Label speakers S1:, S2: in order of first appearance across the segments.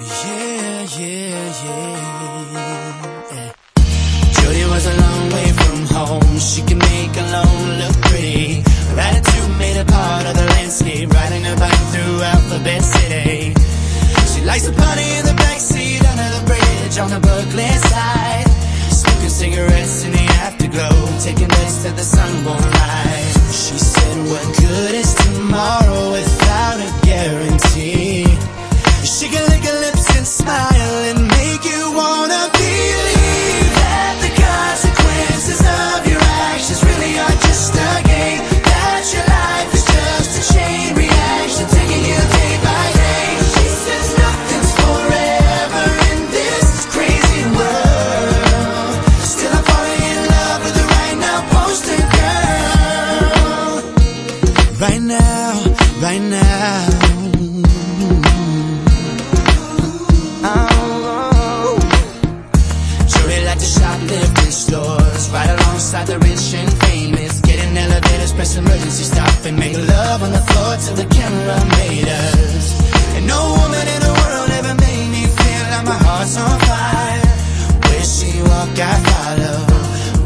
S1: Yeah, yeah, yeah. Eh. Jody was a long way from home. She can make a look pretty. Made her part of the landscape, riding bike through Alphabet City. She likes to party in the backseat under the bridge on the Brooklyn side. Smoking cigarettes in the afterglow, taking bets till the sun won't rise. She said, what good is tomorrow without a guarantee? And smile and make you wanna believe that the consequences of your actions really are just a game. That your life is just a chain reaction, taking you day by day. She says nothing's forever in this crazy world. Still I'm falling in love with the right now poster girl. Right now, right now. And make love on the floor till the camera made us. And no woman in the world ever made me feel like my heart's on fire. Where she walk, I follow.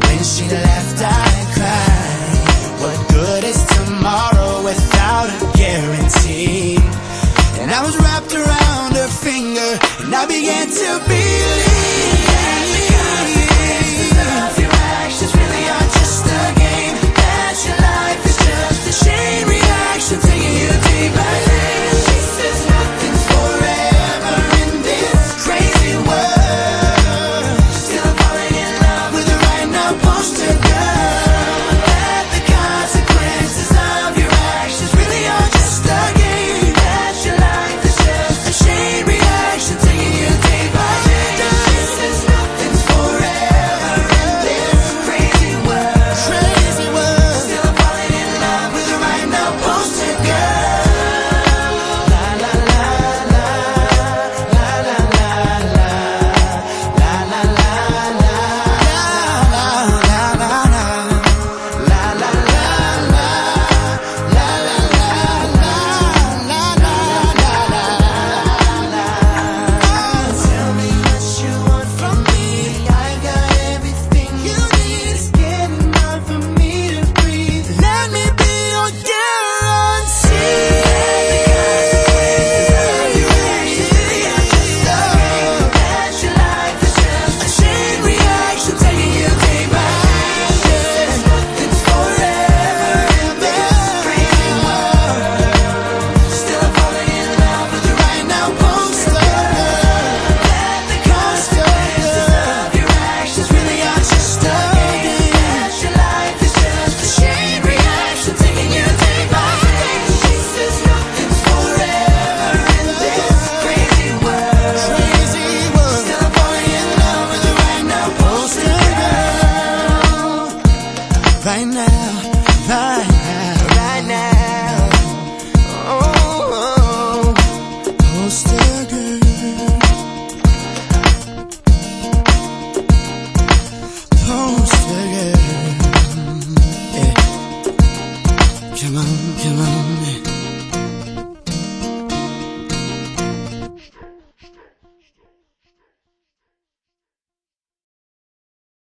S1: When she left, I cried. What good is tomorrow without a guarantee? And I was wrapped around her finger, and I began to believe Right now, right now, right now. Oh, poster girl, poster girl. Yeah. Come on, come on.